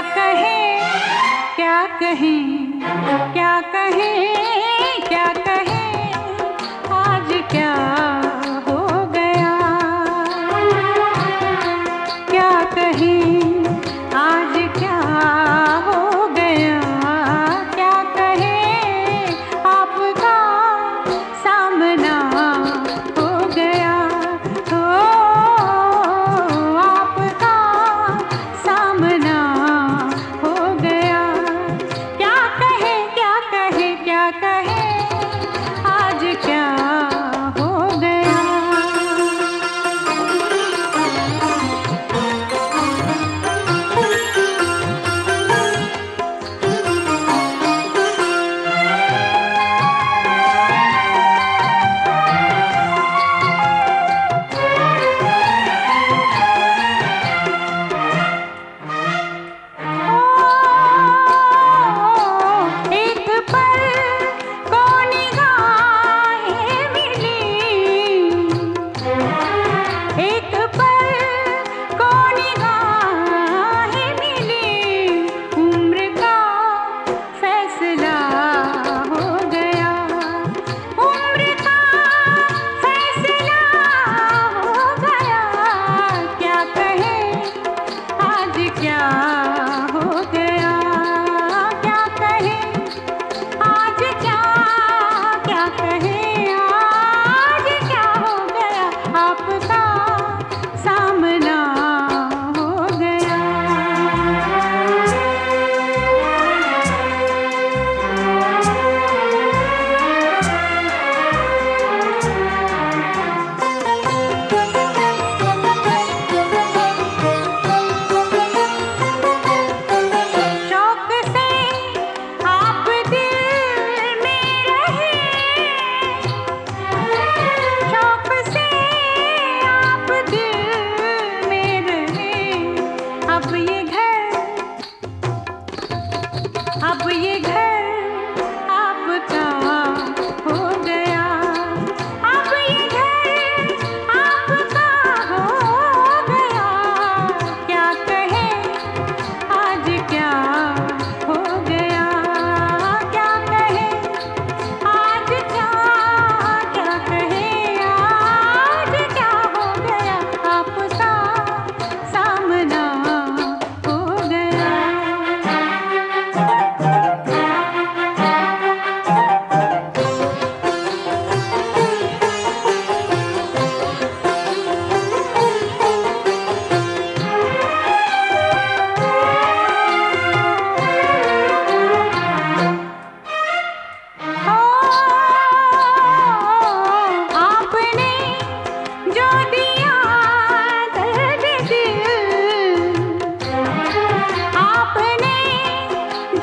कहें? क्या कहें? क्या कहें? क्या कहें? आज क्या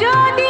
yo